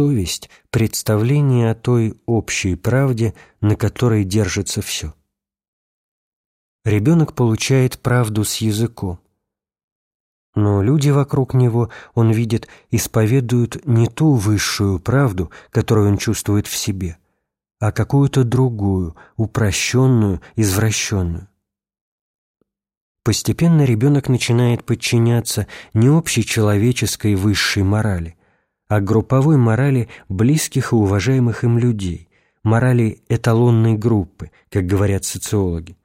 совесть – представление о той общей правде, на которой держится все. Ребенок получает правду с языком. Но люди вокруг него, он видит, исповедуют не ту высшую правду, которую он чувствует в себе, а какую-то другую, упрощенную, извращенную. Постепенно ребенок начинает подчиняться не общечеловеческой высшей морали, а групповой морали близких и уважаемых им людей, морали эталонной группы, как говорят социологи,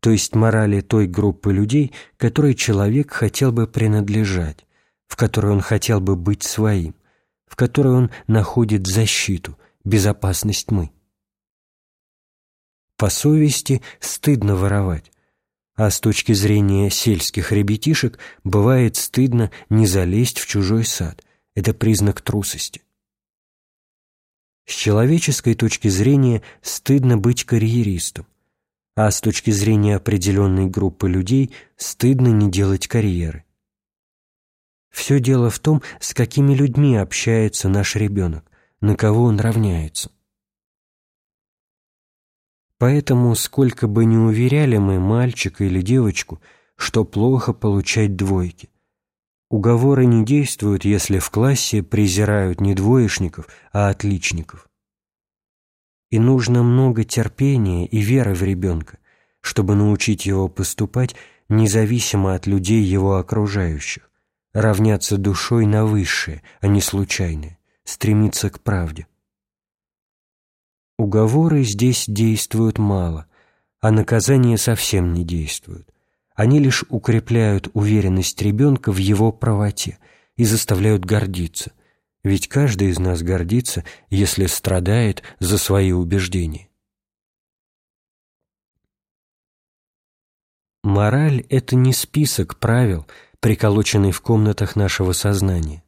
то есть морали той группы людей, которой человек хотел бы принадлежать, в которой он хотел бы быть своим, в которой он находит защиту, безопасность мы. По совести стыдно воровать, а с точки зрения сельских ребятишек бывает стыдно не залезть в чужой сад – это признак трусости. С человеческой точки зрения стыдно быть карьеристом, а с точки зрения определенной группы людей стыдно не делать карьеры. Все дело в том, с какими людьми общается наш ребенок, на кого он равняется. Поэтому, сколько бы ни уверяли мы мальчика или девочку, что плохо получать двойки – Уговоры не действуют, если в классе презирают не двоечников, а отличников. И нужно много терпения и веры в ребенка, чтобы научить его поступать независимо от людей его окружающих, равняться душой на высшее, а не случайное, стремиться к правде. Уговоры здесь действуют мало, а наказания совсем не действуют они лишь укрепляют уверенность ребенка в его правоте и заставляют гордиться, ведь каждый из нас гордится, если страдает за свои убеждения. Мораль – это не список правил, приколоченный в комнатах нашего сознания.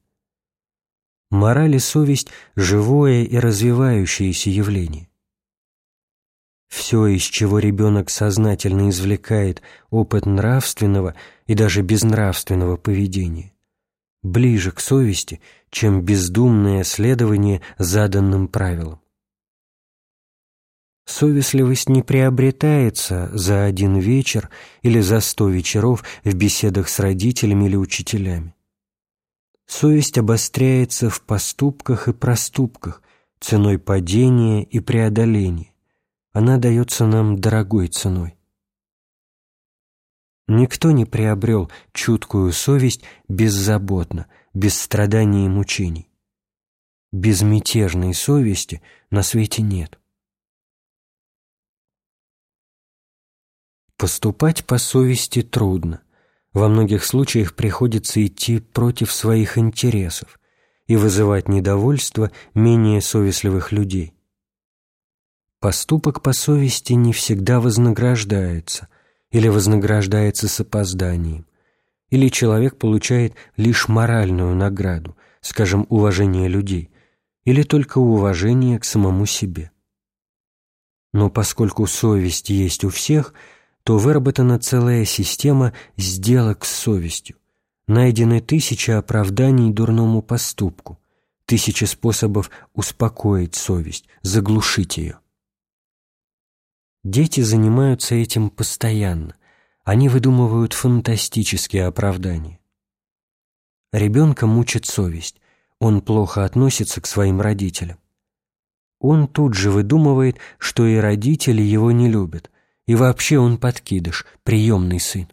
Мораль и совесть – живое и развивающееся явление. Все, из чего ребенок сознательно извлекает опыт нравственного и даже безнравственного поведения, ближе к совести, чем бездумное следование заданным правилам. Совестливость не приобретается за один вечер или за сто вечеров в беседах с родителями или учителями. Совесть обостряется в поступках и проступках, ценой падения и преодоления она дается нам дорогой ценой. Никто не приобрел чуткую совесть беззаботно, без страданий и мучений. Безмятежной совести на свете нет. Поступать по совести трудно. Во многих случаях приходится идти против своих интересов и вызывать недовольство менее совестливых людей. Поступок по совести не всегда вознаграждается или вознаграждается с опозданием, или человек получает лишь моральную награду, скажем, уважение людей, или только уважение к самому себе. Но поскольку совесть есть у всех, то выработана целая система сделок с совестью, найдены тысячи оправданий дурному поступку, тысячи способов успокоить совесть, заглушить ее. Дети занимаются этим постоянно. Они выдумывают фантастические оправдания. Ребенка мучит совесть. Он плохо относится к своим родителям. Он тут же выдумывает, что и родители его не любят, и вообще он подкидыш, приемный сын.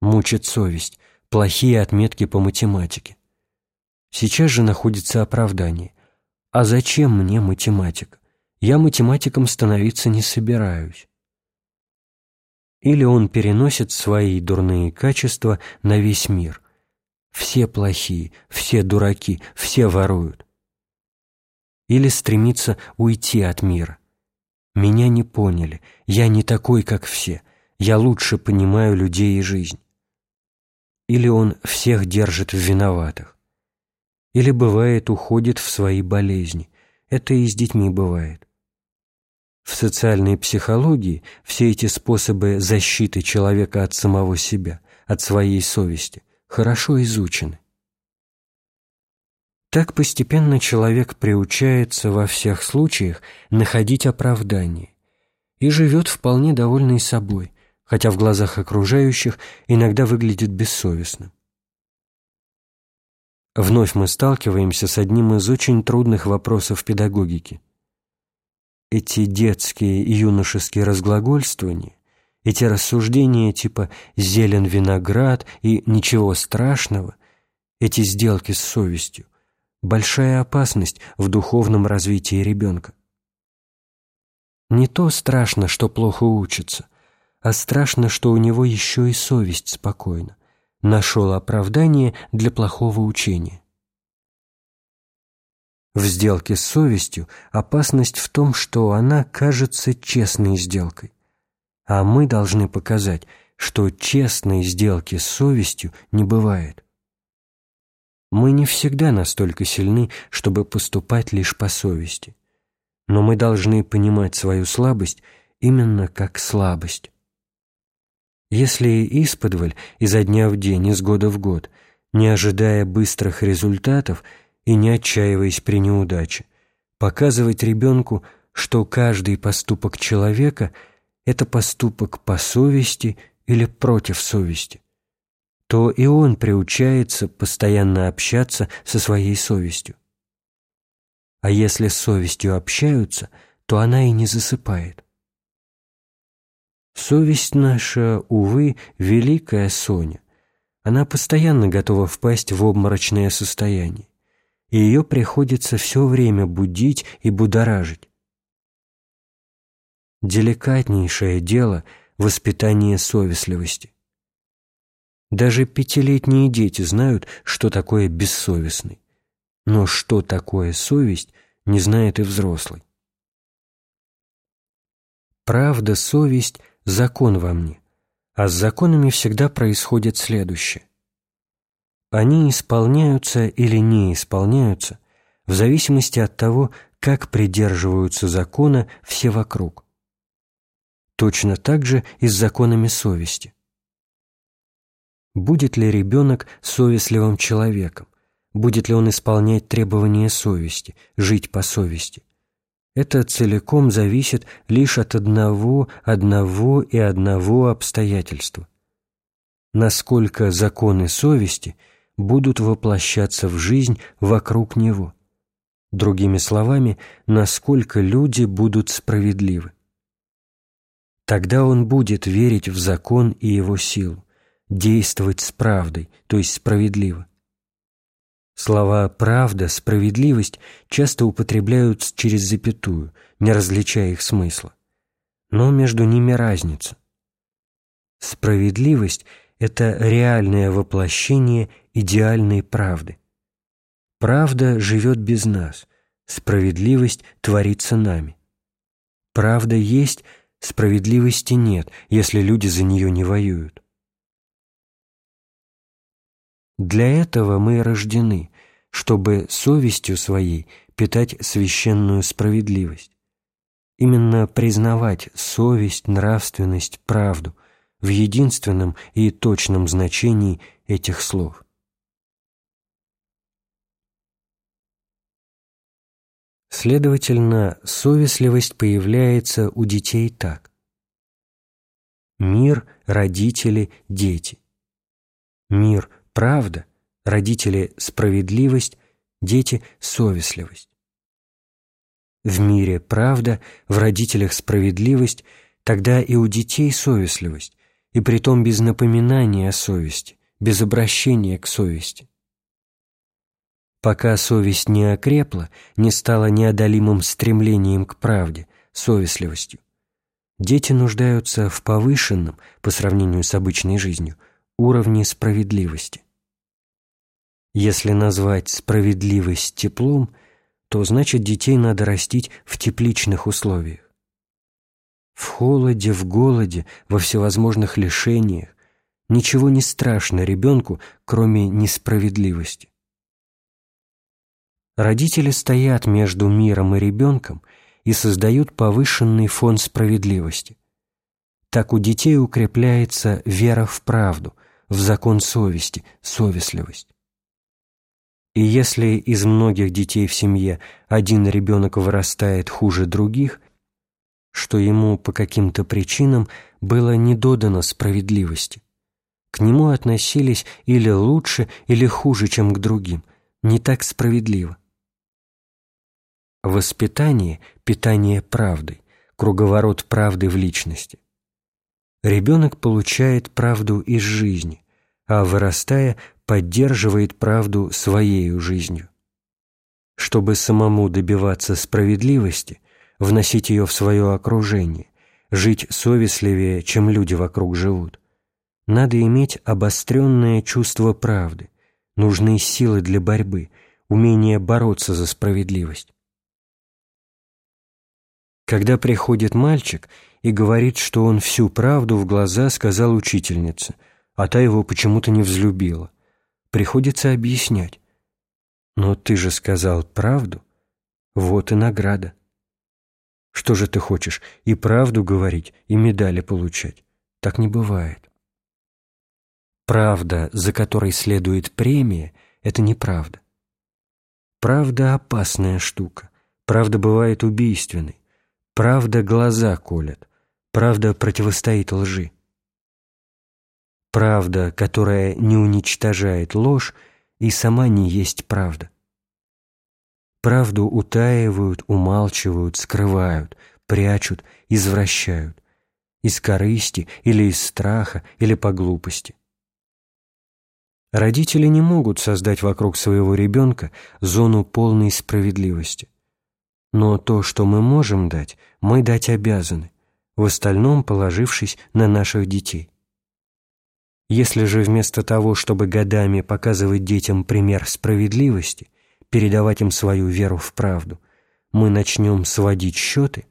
Мучит совесть, плохие отметки по математике. Сейчас же находится оправдание. А зачем мне математика? Я математиком становиться не собираюсь. Или он переносит свои дурные качества на весь мир. Все плохие, все дураки, все воруют. Или стремится уйти от мира. Меня не поняли, я не такой, как все, я лучше понимаю людей и жизнь. Или он всех держит в виноватых. Или бывает уходит в свои болезни. Это и с детьми бывает. В социальной психологии все эти способы защиты человека от самого себя, от своей совести, хорошо изучены. Так постепенно человек приучается во всех случаях находить оправдание и живет вполне довольный собой, хотя в глазах окружающих иногда выглядит бессовестным. Вновь мы сталкиваемся с одним из очень трудных вопросов педагогики. Эти детские и юношеские разглагольствования, эти рассуждения типа «зелен виноград» и «ничего страшного», эти сделки с совестью, большая опасность в духовном развитии ребенка. Не то страшно, что плохо учится, а страшно, что у него еще и совесть спокойна нашел оправдание для плохого учения. В сделке с совестью опасность в том, что она кажется честной сделкой, а мы должны показать, что честной сделки с совестью не бывает. Мы не всегда настолько сильны, чтобы поступать лишь по совести, но мы должны понимать свою слабость именно как слабость. Если исподволь, изо дня в день, из года в год, не ожидая быстрых результатов и не отчаиваясь при неудаче, показывать ребенку, что каждый поступок человека – это поступок по совести или против совести, то и он приучается постоянно общаться со своей совестью. А если с совестью общаются, то она и не засыпает. Совесть наша, увы, великая Соня. Она постоянно готова впасть в обморочное состояние, и ее приходится все время будить и будоражить. Деликатнейшее дело – воспитание совестливости. Даже пятилетние дети знают, что такое бессовестный, но что такое совесть, не знает и взрослый. Правда, совесть – закон во мне, а с законами всегда происходит следующее. Они исполняются или не исполняются в зависимости от того, как придерживаются закона все вокруг. Точно так же и с законами совести. Будет ли ребенок совестливым человеком? Будет ли он исполнять требования совести, жить по совести? Это целиком зависит лишь от одного, одного и одного обстоятельства. Насколько законы совести будут воплощаться в жизнь вокруг него. Другими словами, насколько люди будут справедливы. Тогда он будет верить в закон и его силу, действовать с правдой, то есть справедливо. Слова «правда», «справедливость» часто употребляют через запятую, не различая их смысла. Но между ними разница. Справедливость – это реальное воплощение идеальной правды. Правда живет без нас, справедливость творится нами. Правда есть, справедливости нет, если люди за нее не воюют. Для этого мы рождены, чтобы совестью своей питать священную справедливость. Именно признавать совесть, нравственность, правду в единственном и точном значении этих слов. Следовательно, совестливость появляется у детей так. Мир, родители, дети. Мир – правда, родители – справедливость, дети – совестливость. В мире правда, в родителях справедливость, тогда и у детей совестливость, и притом без напоминания о совести, без обращения к совести. Пока совесть не окрепла, не стала неодолимым стремлением к правде, совестливостью, дети нуждаются в повышенном, по сравнению с обычной жизнью, уровне справедливости. Если назвать справедливость теплом, то значит детей надо растить в тепличных условиях. В холоде, в голоде, во всевозможных лишениях ничего не страшно ребенку, кроме несправедливости. Родители стоят между миром и ребенком и создают повышенный фон справедливости. Так у детей укрепляется вера в правду, в закон совести, совестливость. И если из многих детей в семье один ребенок вырастает хуже других, что ему по каким-то причинам было не додано справедливости, к нему относились или лучше, или хуже, чем к другим, не так справедливо. Воспитание – питание правдой, круговорот правды в личности. Ребенок получает правду из жизни, а вырастая, поддерживает правду своей жизнью. Чтобы самому добиваться справедливости, вносить ее в свое окружение, жить совестливее, чем люди вокруг живут, надо иметь обостренное чувство правды, нужны силы для борьбы, умение бороться за справедливость. Когда приходит мальчик и говорит, что он всю правду в глаза сказал учительнице, а та его почему-то не взлюбила, приходится объяснять. «Но ты же сказал правду, вот и награда». Что же ты хочешь, и правду говорить, и медали получать? Так не бывает. Правда, за которой следует премия, это неправда. Правда – опасная штука. Правда бывает убийственной. Правда глаза колет, правда противостоит лжи. Правда, которая не уничтожает ложь, и сама не есть правда. Правду утаивают, умалчивают, скрывают, прячут, извращают. Из корысти или из страха или по глупости. Родители не могут создать вокруг своего ребенка зону полной справедливости. Но то, что мы можем дать, мы дать обязаны, в остальном положившись на наших детей. Если же вместо того, чтобы годами показывать детям пример справедливости, передавать им свою веру в правду, мы начнем сводить счеты,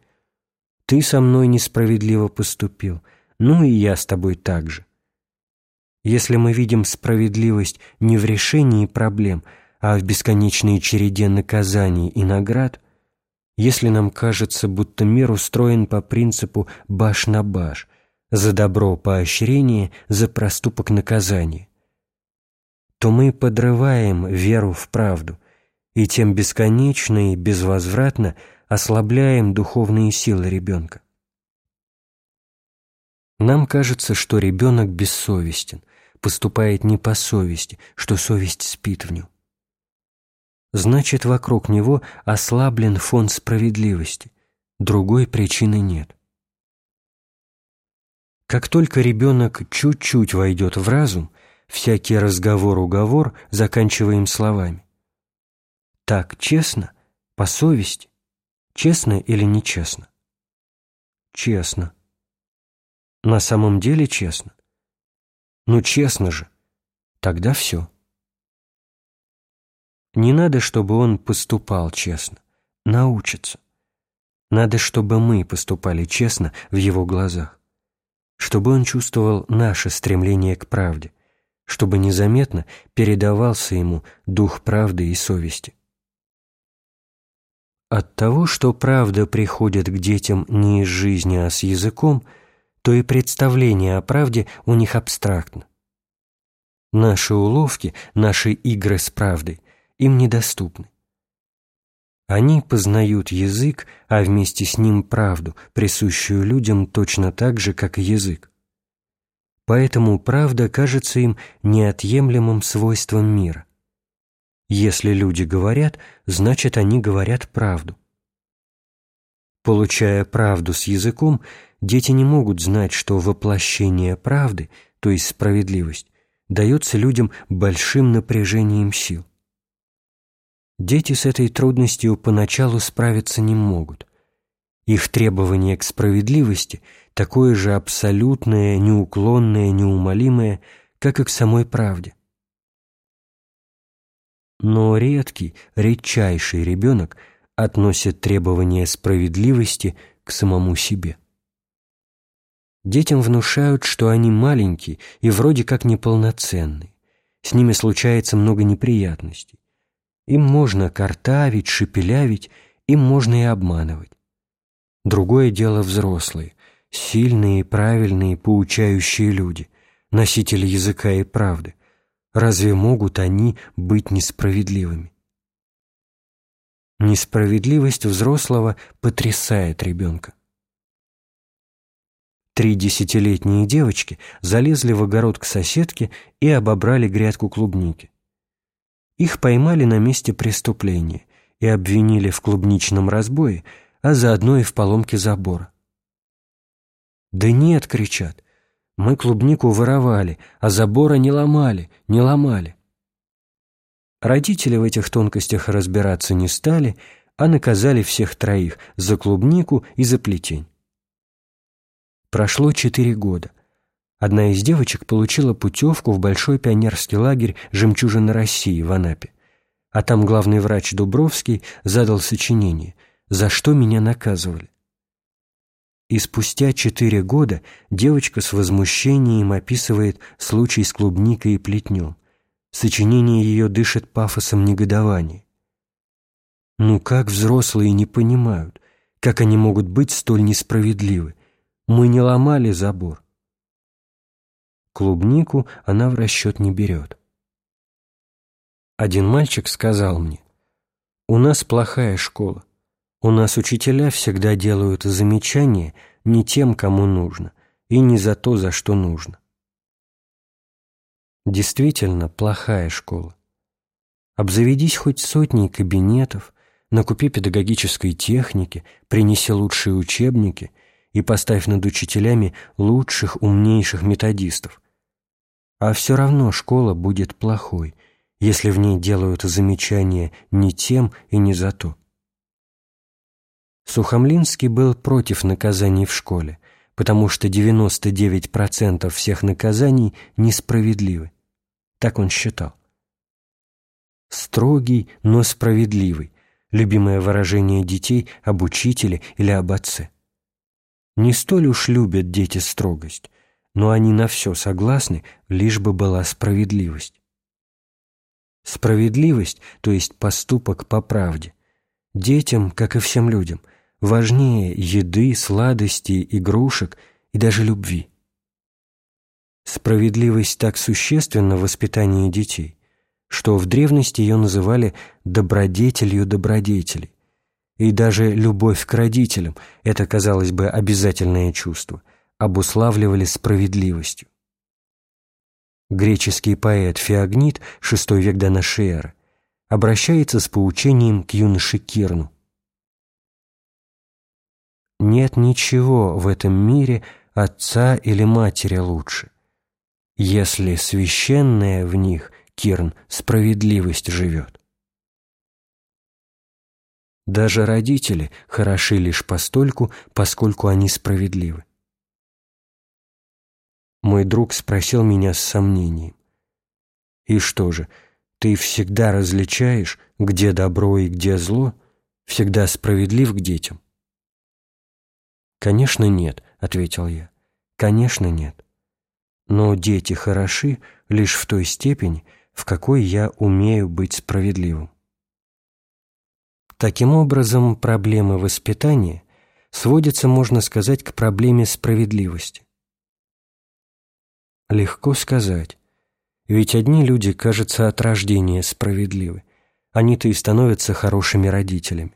ты со мной несправедливо поступил, ну и я с тобой так же. Если мы видим справедливость не в решении проблем, а в бесконечной череде наказаний и наград – если нам кажется, будто мир устроен по принципу «баш на баш», за добро поощрение, за проступок наказание, то мы подрываем веру в правду и тем бесконечно и безвозвратно ослабляем духовные силы ребенка. Нам кажется, что ребенок бессовестен, поступает не по совести, что совесть спит в нем значит, вокруг него ослаблен фон справедливости, другой причины нет. Как только ребенок чуть-чуть войдет в разум, всякий разговор-уговор заканчиваем словами. Так честно, по совести, честно или нечестно? Честно. На самом деле честно. Ну честно же, тогда все. Не надо, чтобы он поступал честно, научится. Надо, чтобы мы поступали честно в его глазах, чтобы он чувствовал наше стремление к правде, чтобы незаметно передавался ему дух правды и совести. От того, что правда приходит к детям не из жизни, а с языком, то и представление о правде у них абстрактно. Наши уловки, наши игры с правдой им недоступны. Они познают язык, а вместе с ним правду, присущую людям точно так же, как и язык. Поэтому правда кажется им неотъемлемым свойством мира. Если люди говорят, значит, они говорят правду. Получая правду с языком, дети не могут знать, что воплощение правды, то есть справедливость, дается людям большим напряжением сил. Дети с этой трудностью поначалу справиться не могут. Их требование к справедливости такое же абсолютное, неуклонное, неумолимое, как и к самой правде. Но редкий, редчайший ребенок относит требование справедливости к самому себе. Детям внушают, что они маленькие и вроде как неполноценные. С ними случается много неприятностей. Им можно картавить, шепелявить, им можно и обманывать. Другое дело взрослые, сильные, правильные, поучающие люди, носители языка и правды. Разве могут они быть несправедливыми? Несправедливость взрослого потрясает ребенка. Три десятилетние девочки залезли в огород к соседке и обобрали грядку клубники. Их поймали на месте преступления и обвинили в клубничном разбое, а заодно и в поломке забора. «Да нет!» — кричат. «Мы клубнику воровали, а забора не ломали, не ломали». Родители в этих тонкостях разбираться не стали, а наказали всех троих за клубнику и за плетень. Прошло четыре года. Одна из девочек получила путевку в большой пионерский лагерь «Жемчужина России» в Анапе. А там главный врач Дубровский задал сочинение «За что меня наказывали?». И спустя четыре года девочка с возмущением описывает случай с клубникой и плетнем. Сочинение ее дышит пафосом негодования. Ну как взрослые не понимают, как они могут быть столь несправедливы? Мы не ломали забор. Клубнику она в расчет не берет. Один мальчик сказал мне, «У нас плохая школа. У нас учителя всегда делают замечания не тем, кому нужно, и не за то, за что нужно. Действительно плохая школа. Обзаведись хоть сотней кабинетов, накупи педагогической техники, принеси лучшие учебники и поставь над учителями лучших, умнейших методистов. А все равно школа будет плохой, если в ней делают замечания не тем и не за то. Сухомлинский был против наказаний в школе, потому что 99% всех наказаний несправедливы. Так он считал. Строгий, но справедливый – любимое выражение детей об учителе или об отце. Не столь уж любят дети строгость, но они на все согласны, лишь бы была справедливость. Справедливость, то есть поступок по правде, детям, как и всем людям, важнее еды, сладостей, игрушек и даже любви. Справедливость так существенна в воспитании детей, что в древности ее называли добродетелью добродетелей. И даже любовь к родителям, это, казалось бы, обязательное чувство, обуславливали справедливостью. Греческий поэт Феогнит, VI век до нашей эры, обращается с поучением к юноше Кирну. Нет ничего в этом мире отца или матери лучше, если священная в них, Кирн, справедливость живет. Даже родители хороши лишь постольку, поскольку они справедливы. Мой друг спросил меня с сомнением. «И что же, ты всегда различаешь, где добро и где зло? Всегда справедлив к детям?» «Конечно нет», — ответил я. «Конечно нет. Но дети хороши лишь в той степени, в какой я умею быть справедливым». Таким образом, проблемы воспитания сводятся, можно сказать, к проблеме справедливости. Легко сказать. Ведь одни люди, кажется, от рождения справедливы. Они-то и становятся хорошими родителями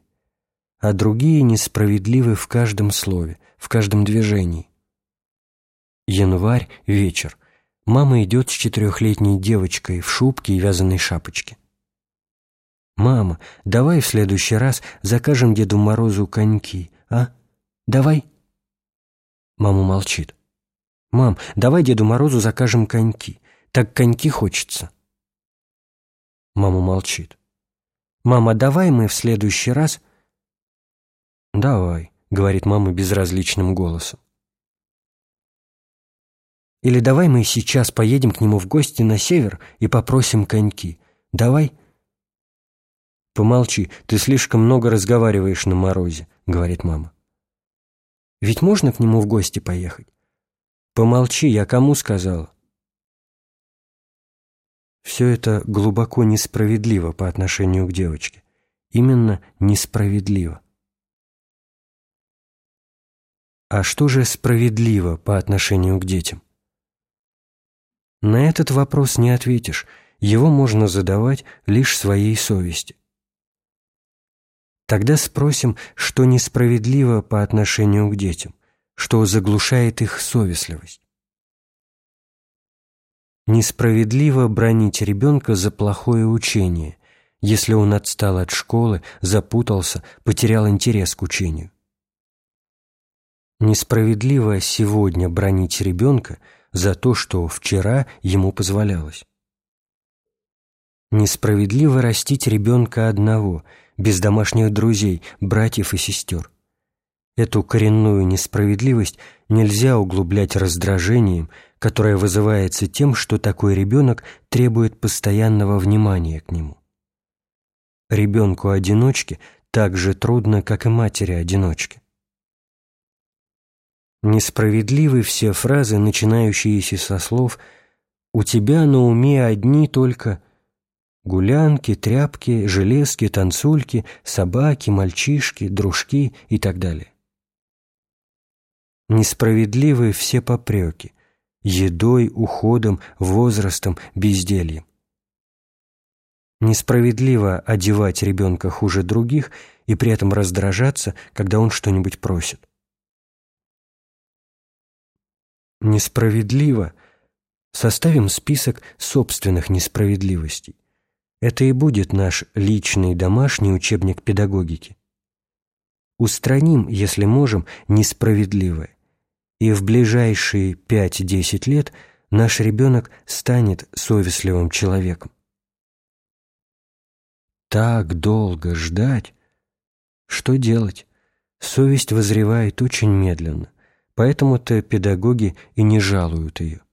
а другие несправедливы в каждом слове, в каждом движении. Январь, вечер. Мама идет с четырехлетней девочкой в шубке и вязаной шапочке. «Мама, давай в следующий раз закажем Деду Морозу коньки, а? Давай?» Мама молчит. «Мам, давай Деду Морозу закажем коньки. Так коньки хочется». Мама молчит. «Мама, давай мы в следующий раз «Давай», — говорит мама безразличным голосом. «Или давай мы сейчас поедем к нему в гости на север и попросим коньки. Давай?» «Помолчи, ты слишком много разговариваешь на морозе», — говорит мама. «Ведь можно к нему в гости поехать?» «Помолчи, я кому сказала?» Все это глубоко несправедливо по отношению к девочке. Именно несправедливо. А что же справедливо по отношению к детям? На этот вопрос не ответишь, его можно задавать лишь своей совести. Тогда спросим, что несправедливо по отношению к детям, что заглушает их совестливость. Несправедливо бронить ребенка за плохое учение, если он отстал от школы, запутался, потерял интерес к учению. Несправедливо сегодня бронить ребенка за то, что вчера ему позволялось. Несправедливо растить ребенка одного, без домашних друзей, братьев и сестер. Эту коренную несправедливость нельзя углублять раздражением, которое вызывается тем, что такой ребенок требует постоянного внимания к нему. Ребенку-одиночке так же трудно, как и матери-одиночке. Несправедливы все фразы, начинающиеся со слов «У тебя на уме одни только гулянки, тряпки, железки, танцульки, собаки, мальчишки, дружки и так далее». Несправедливы все попреки – едой, уходом, возрастом, бездельем. Несправедливо одевать ребенка хуже других и при этом раздражаться, когда он что-нибудь просит. Несправедливо. Составим список собственных несправедливостей. Это и будет наш личный домашний учебник педагогики. Устраним, если можем, несправедливое. И в ближайшие 5-10 лет наш ребенок станет совестливым человеком. Так долго ждать? Что делать? Совесть возревает очень медленно. Поэтому-то педагоги и не жалуют ее.